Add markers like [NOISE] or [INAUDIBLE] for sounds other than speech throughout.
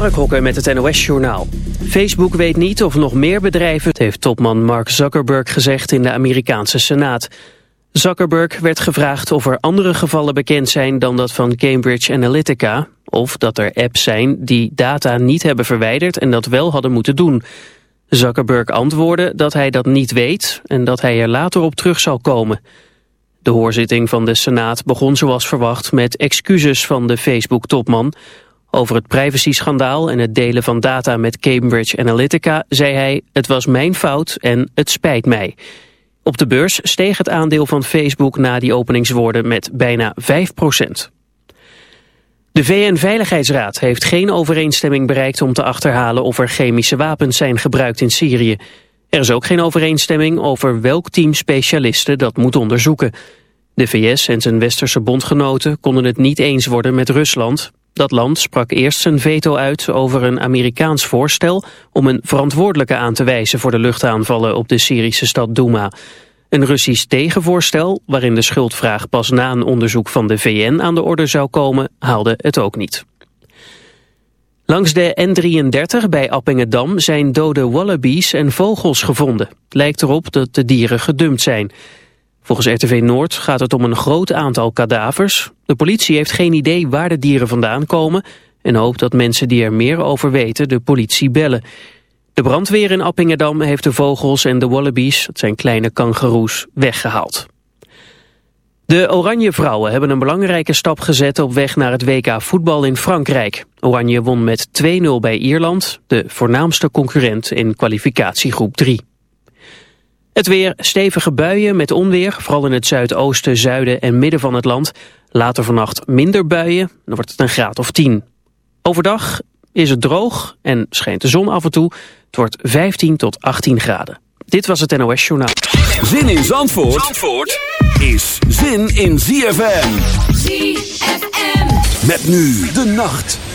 Mark Hokker met het NOS-journaal. Facebook weet niet of nog meer bedrijven... Heeft topman Mark Zuckerberg gezegd in de Amerikaanse Senaat. Zuckerberg werd gevraagd of er andere gevallen bekend zijn... dan dat van Cambridge Analytica... of dat er apps zijn die data niet hebben verwijderd... en dat wel hadden moeten doen. Zuckerberg antwoordde dat hij dat niet weet... en dat hij er later op terug zal komen... De hoorzitting van de Senaat begon zoals verwacht met excuses van de Facebook-topman. Over het privacy-schandaal en het delen van data met Cambridge Analytica zei hij... het was mijn fout en het spijt mij. Op de beurs steeg het aandeel van Facebook na die openingswoorden met bijna 5 procent. De VN-veiligheidsraad heeft geen overeenstemming bereikt om te achterhalen of er chemische wapens zijn gebruikt in Syrië. Er is ook geen overeenstemming over welk team specialisten dat moet onderzoeken. De VS en zijn westerse bondgenoten konden het niet eens worden met Rusland. Dat land sprak eerst zijn veto uit over een Amerikaans voorstel om een verantwoordelijke aan te wijzen voor de luchtaanvallen op de Syrische stad Douma. Een Russisch tegenvoorstel, waarin de schuldvraag pas na een onderzoek van de VN aan de orde zou komen, haalde het ook niet. Langs de N33 bij Appingedam zijn dode wallabies en vogels gevonden. Lijkt erop dat de dieren gedumpt zijn. Volgens RTV Noord gaat het om een groot aantal kadavers. De politie heeft geen idee waar de dieren vandaan komen... en hoopt dat mensen die er meer over weten de politie bellen. De brandweer in Appingedam heeft de vogels en de wallabies... dat zijn kleine kangeroes, weggehaald. De Oranje Vrouwen hebben een belangrijke stap gezet op weg naar het WK voetbal in Frankrijk. Oranje won met 2-0 bij Ierland, de voornaamste concurrent in kwalificatiegroep 3. Het weer, stevige buien met onweer, vooral in het zuidoosten, zuiden en midden van het land. Later vannacht minder buien, dan wordt het een graad of 10. Overdag is het droog en schijnt de zon af en toe. Het wordt 15 tot 18 graden. Dit was het NOS Journaal. Zin in Zandvoort, Zandvoort is zin in ZFM. ZFM. Met nu de nacht.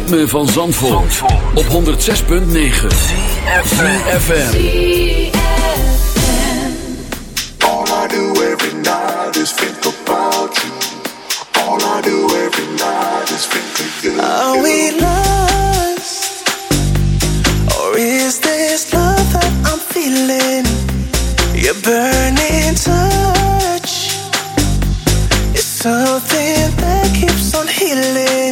Van Zandvoort, op 106.9 CFFM All I do every night is think about you. All I do every night is think of you. Are we lost? Or is this love that I'm feeling? Your burning touch. Is something that keeps on healing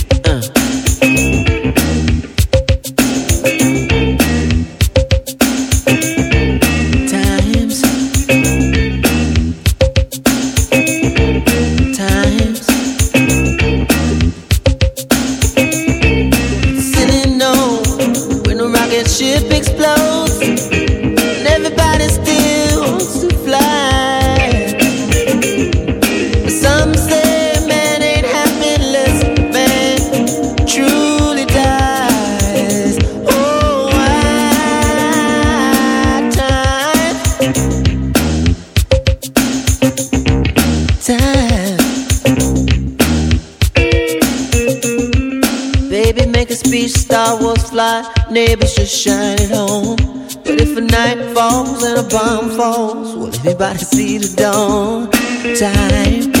Neighbors just shine it home. But if a night falls and a bomb falls, will everybody see the dawn? Time.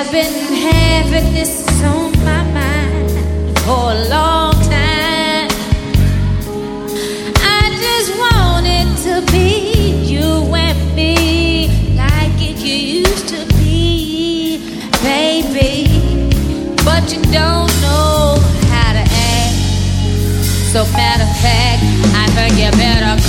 I've been having this on my mind for a long time. I just to be you and me like it used to be, baby. But you don't know how to act. So matter of fact, I think you better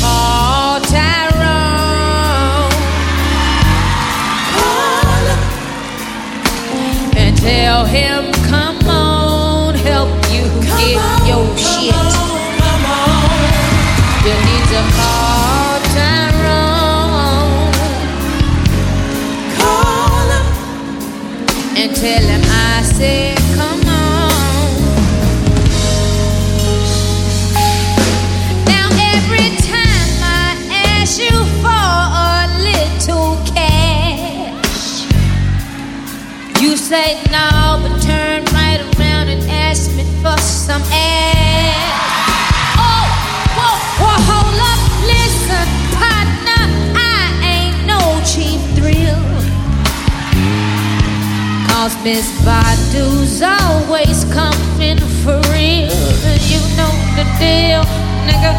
deal, nigga.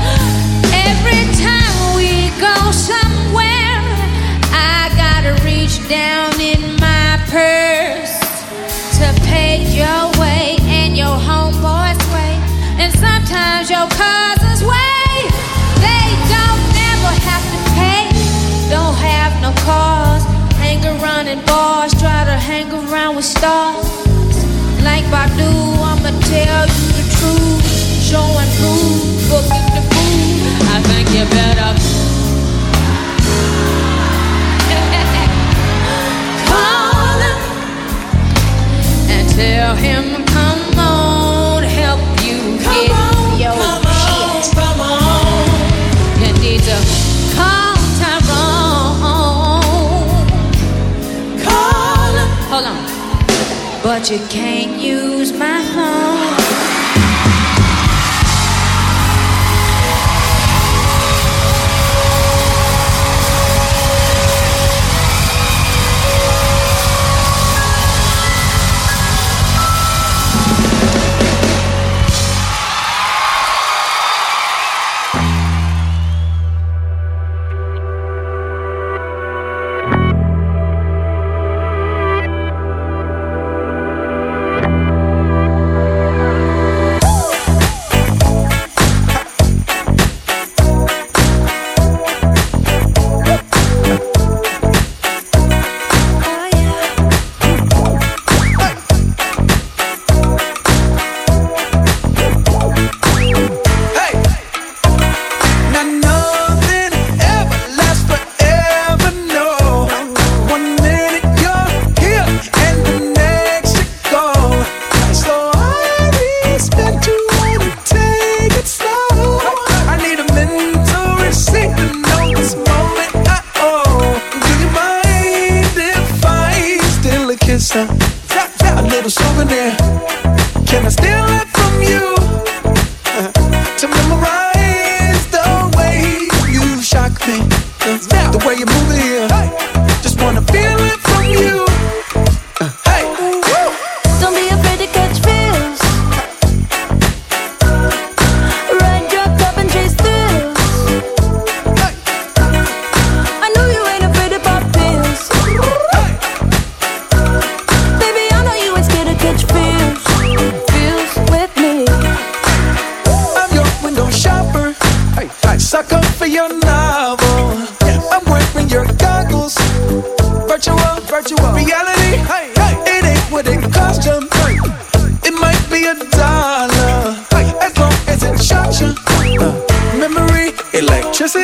Every time we go somewhere, I gotta reach down in my purse to pay your way and your homeboy's way. And sometimes your cousin's way. They don't never have to pay, don't have no cars. Hang around in bars, try to hang around with stars. Like Badu, I'ma tell you the truth. Show and prove, booking the food. I think you better [LAUGHS] call him and tell him, come on, help you get your shit. You need to call Tyrone. Call him. Hold on. But you can't use my phone.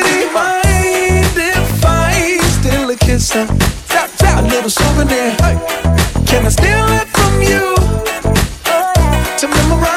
city, mind if I steal a kiss? Huh? Tap, tap, a little souvenir. Hey. Can I steal it from you? Oh. To memorize.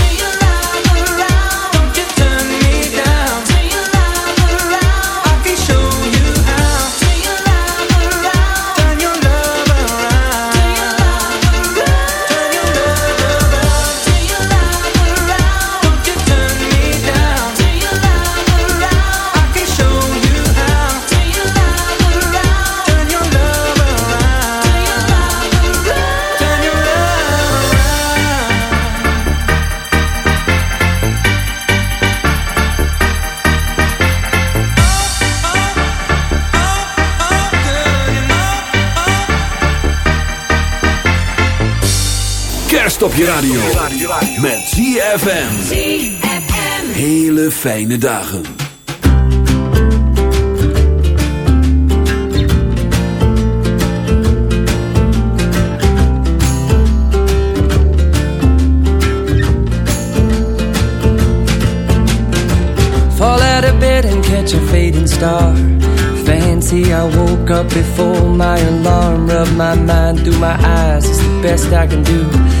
Kerst op je radio. Met ZFM. Hele fijne dagen. Fall out of bed and catch a fading star. Fancy I woke up before my alarm. Rub my mind through my eyes, it's the best I can do.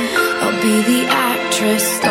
Be the actress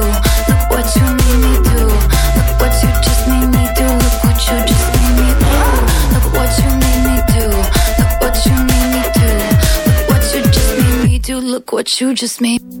What you just made.